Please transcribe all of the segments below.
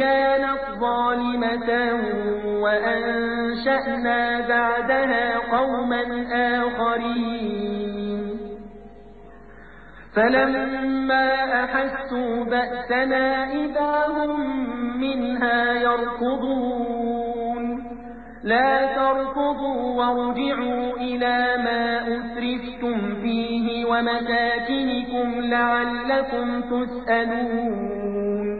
كانت ظالمة وأنشأنا بعدها قوما آخرين. فلما أحسوا بأسنا إذا هم منها يركضون. لا تركضوا وارجعوا إلى ما أسرفتم فيه ومساكنكم لعلكم تسألون.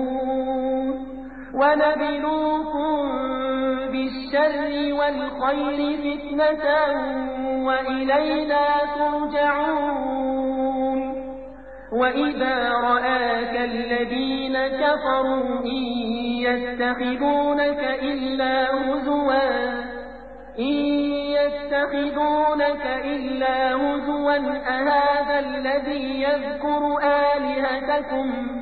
ونبلوكم بالشر والخير فتنة وإلينا ترجعون وإذا رآك الذين كفروا إن يتخذونك إلا هزوا إن يتخذونك إلا هزوا أهذا الذي يذكر آلهتكم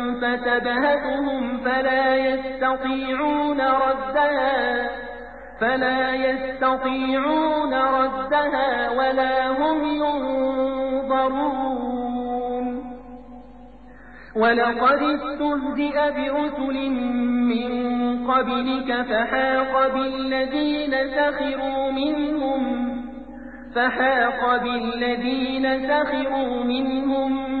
فتبهتهم فلا يستطيعون ردها فلا يستطيعون ردها ولا هم ينظرون. ولقد استهزئ برسل من قبلك فحاق بالذين سخروا منهم فحاق بالذين سخروا منهم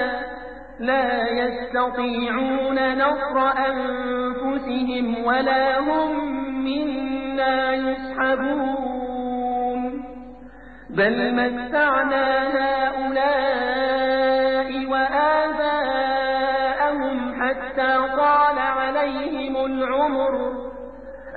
لا يستطيعون نصر أنفسهم ولا هم منا يسحبون. بل متعنا هؤلاء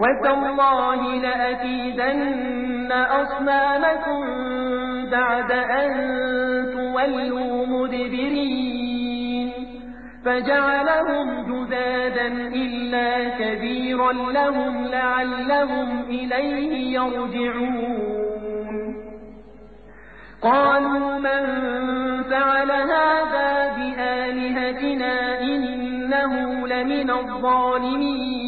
وتالله لأكيدن أصنامكم بعد أن تولوا مدبرين فجعلهم جذادا إلا كبيرا لهم لعلهم إليه يرجعون قالوا من فعل هذا بآلهتنا إنه لمن الظالمين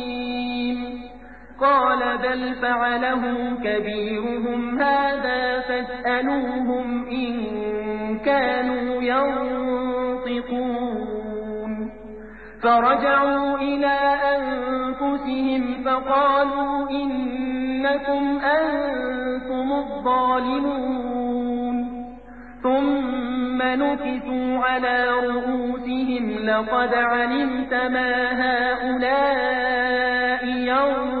قال بل فعله كبيرهم هذا فاسألوهم إن كانوا ينطقون. فرجعوا إلى أنفسهم فقالوا إنكم أنتم الظالمون. ثم نكثوا على رؤوسهم لقد علمت ما هؤلاء ينطقون.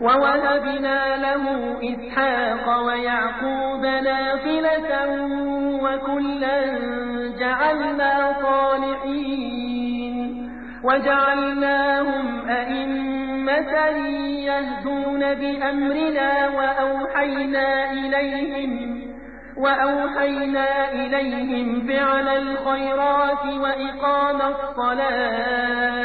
ووهبنا له إسحاق ويعقوب نافلة وكلا جعلنا صالحين وجعلناهم أئمة يهدون بأمرنا وأوحينا إليهم وأوحينا إليهم فعل الخيرات وإقام الصلاة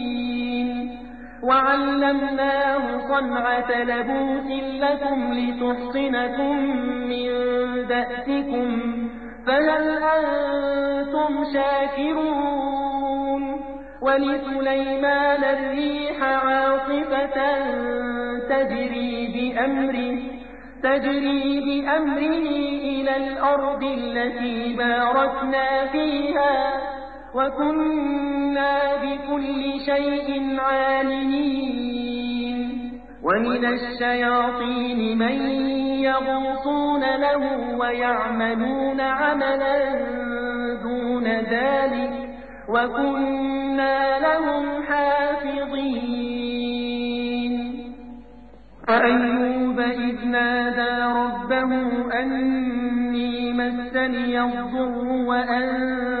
وعلمناه صنعة لبوس لكم لتحصنكم من بأسكم فهل أنتم شاكرون؟ ولسليمان الريح عاصفة تجري بأمره تجري بأمره إلى الأرض التي باركنا فيها. وكنا بكل شيء عالمين. ومن الشياطين من يغوصون له ويعملون عملا دون ذلك. وكنا لهم حافظين. وأيوب إذ نادى ربه أني مسني الضر وأنت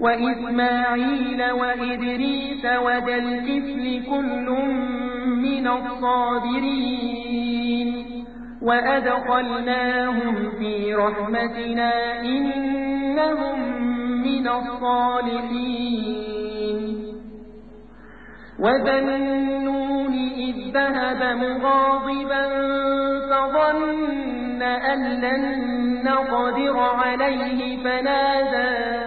وإسماعيل وإدريس وذا الكفل كل من الصابرين وأدخلناهم في رحمتنا إنهم من الصالحين وذنون إذ ذهب مغاضبا فظن أن لن نقدر عليه فنادى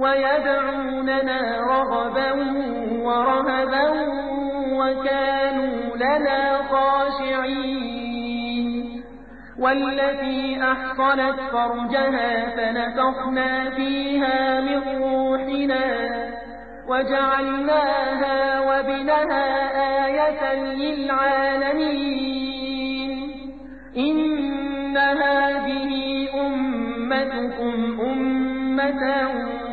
ويدعوننا رغبا ورهبا وكانوا لنا خاشعين. والتي أحصنت فرجها فنفخنا فيها من روحنا وجعلناها وابنها آية للعالمين. إن هذه أمتكم أمة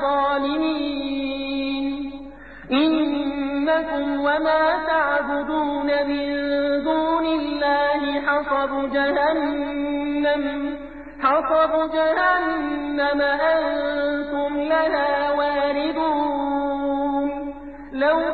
ظالمين إنكم وما تعبدون من دون الله حصب جهنم حصب جهنم أنتم لها واردون لو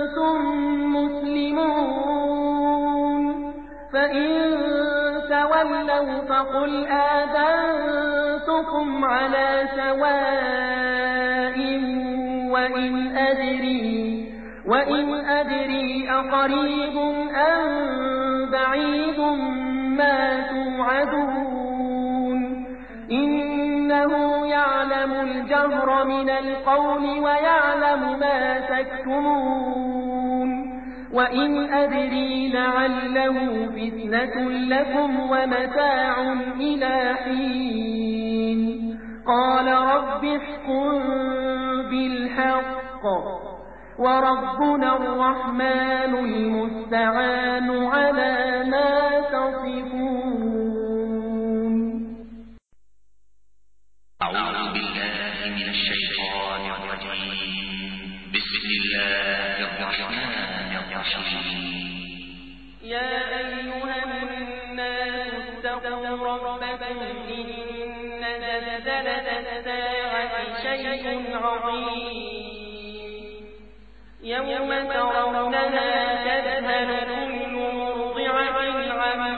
فقل آذنتكم على سواء وإن أدري وإن أدري أقريب أم بعيد ما توعدون. إنه يعلم الجهر من القول ويعلم ما تكتمون. وإن أدري لعله فتنة لكم ومتاع إلى حين قال رب احكم بالحق وربنا الرحمن المستعان على ما تصفون أعوذ بالله من الشيطان الرجيم. بسم الله. يا أيها الناس شيء عظيم. يوم ترونها تذهل كل مرضعة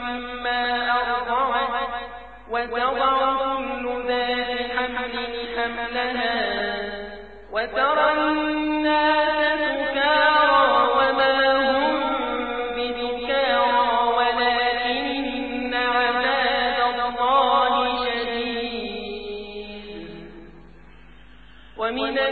عما أرضعت وتضع كل ذات حمل حملها. وترى الناس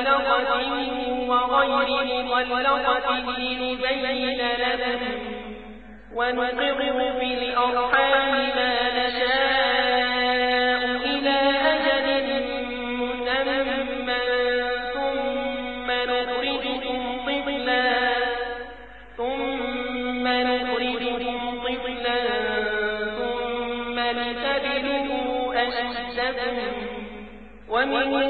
مخلقة وغير مخلقة لنبين لكم ونقر في الأرحام ما نشاء ومنكم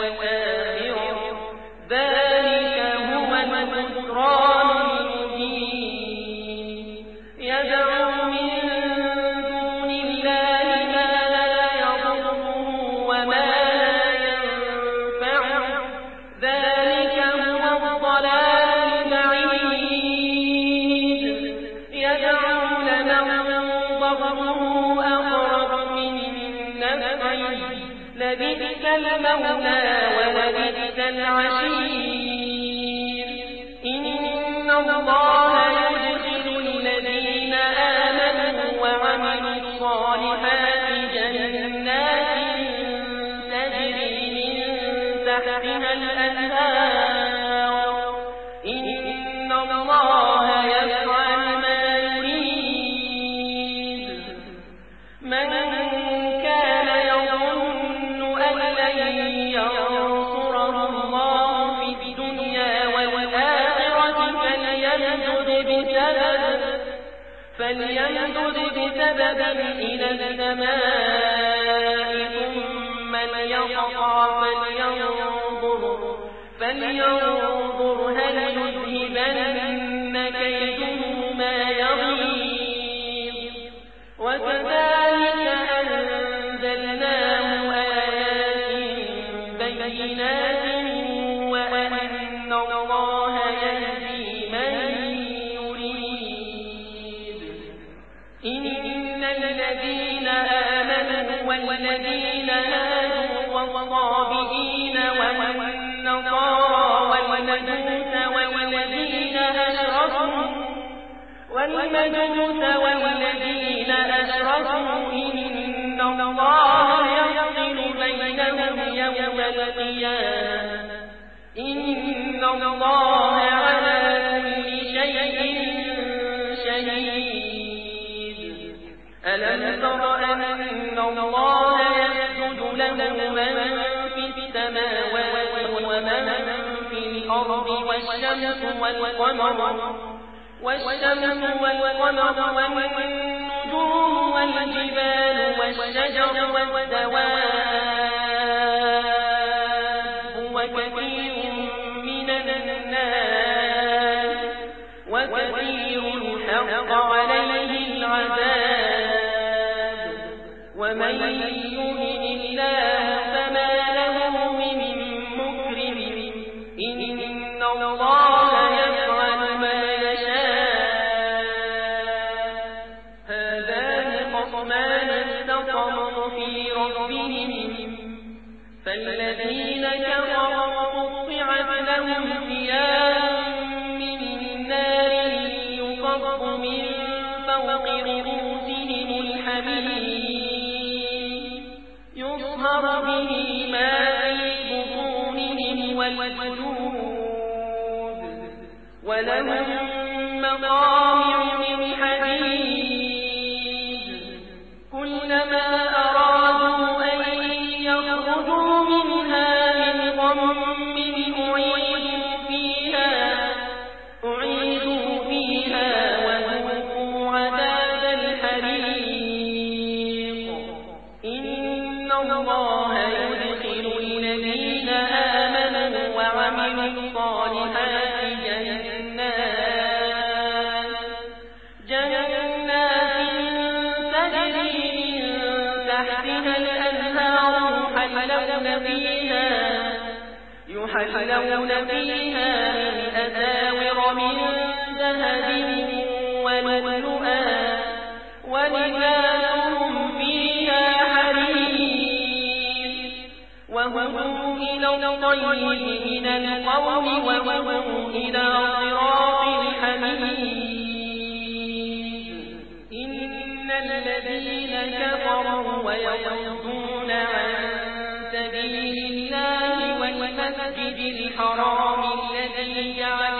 فليمدد بسبب إلى السماء ثم ليقطع فلينظر فلينظر والصابئين والنصارى والمجوس والذين أشركوا والمجوس والذين أشركوا إن الله يفصل بينهم يوم القيامة. إن الله على كل شيء شهيد. ألم تر أن الله يسجد له من السماوات ومن في الأرض والشمس والقمر والشمس والقمر والنجوم والجبال والشجر والدواب من القول وهدوا إلى صراط الحميد إن الذين كفروا ويصدون عن سبيل الله والمسجد الحرام الذي جعلناه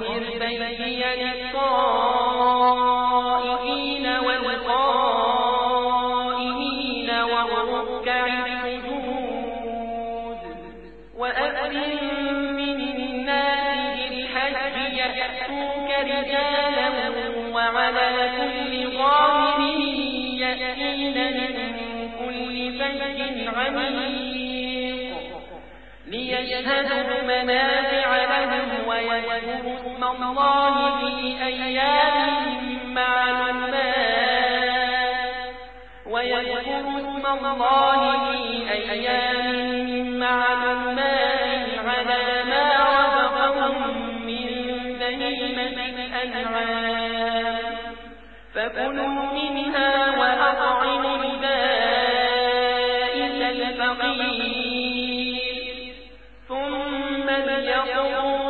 وطهر بيتي للطائفين والقائمين والركع السجود. وأذن من الناس بالحج يأتوك رجالا وعلى كل ضامر يأتين من كل فج عميق. ليشهدوا منافع لهم اسم الله في أيام معلومات ويذكروا اسم الله في أيام معلومات على ما رزقهم من بهيمة الأنعام. فكلوا منها وأطعموا البائس الفقير. ثم ليقضوا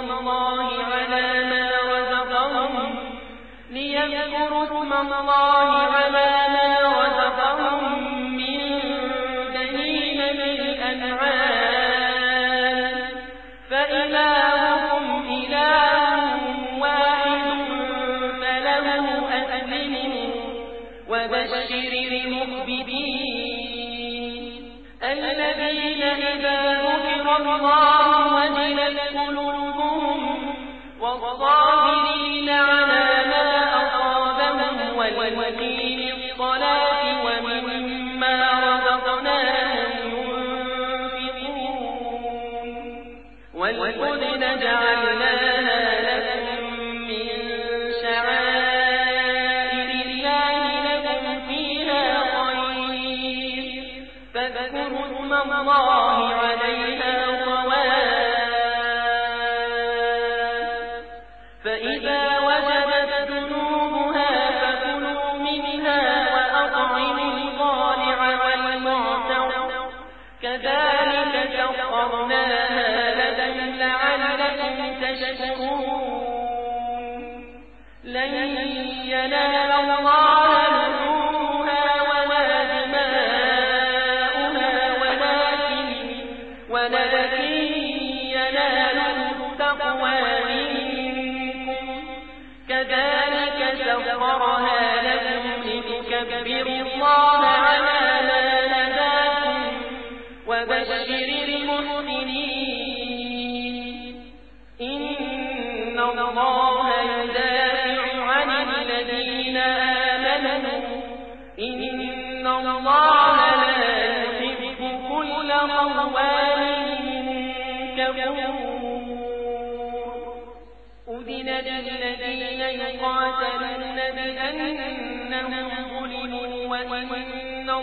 اسم الله الله على ما رزقهم من الأنعام إله واحد فله وبشر الذين إذا ذكر الله كذلك سخرناها لكم لعلكم تشكرون. لن ينال الله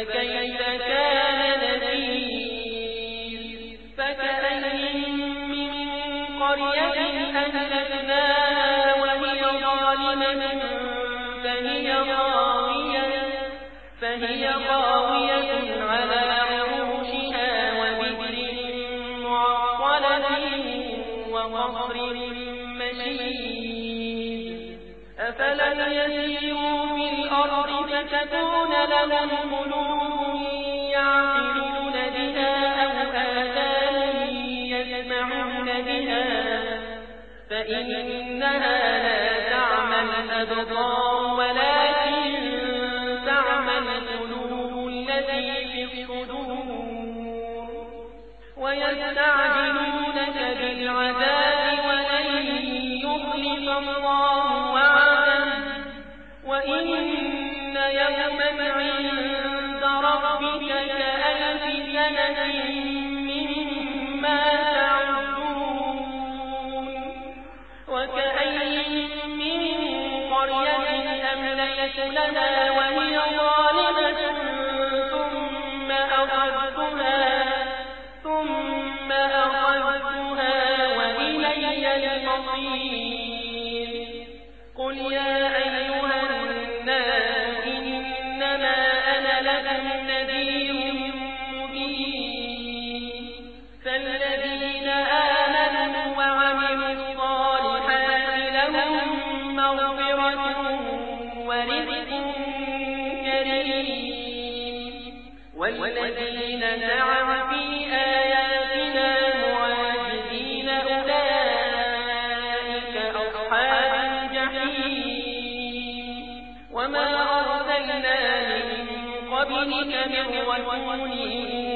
فكيف كان نذير؟ فكأين من قرية أهلكناها وهي ظالمة فهي خاوية فهي خاوية على عروشها وبئر معطلة وقصر مشيد. أفلم يسيروا في الأرض فتكون لهم قلوب فإنها لا تعمى الأبصار ولكن تعمى القلوب التي في الصدور. ويستعجلونك بالعذاب ولن يخلف الله وعده وإن يوما عند ربك كألف سنة مما أمليت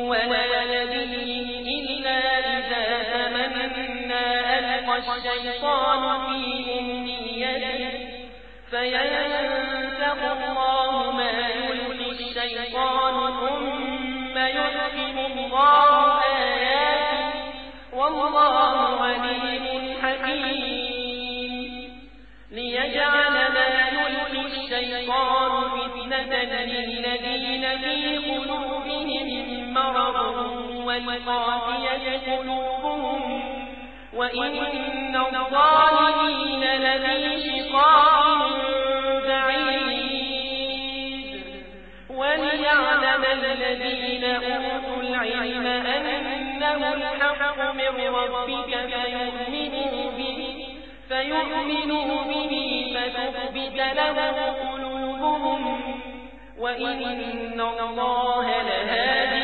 ولا نبي إلا إذا تمنى ألقى الشيطان في أمنيته. فينسخ الله ما يلقي الشيطان ثم يحكم الله آياته. والله عليم حكيم. ليجعل ما يلقي الشيطان فتنة للذين في قلوبهم مرض والقاسية قلوبهم وإن الظالمين لفي شقاق بعيد. وليعلم الذين أوتوا العلم أنه الحق من ربك فيؤمنوا به فيؤمنوا به فتثبت له قلوبهم وإن الله لهادي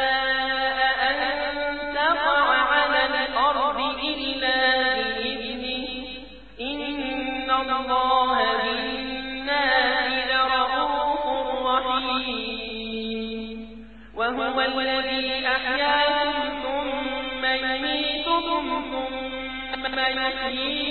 ثم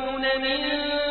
يسرون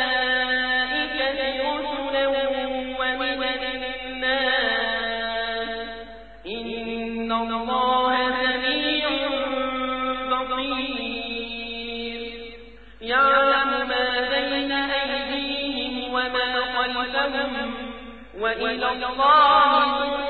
ترجع الأمور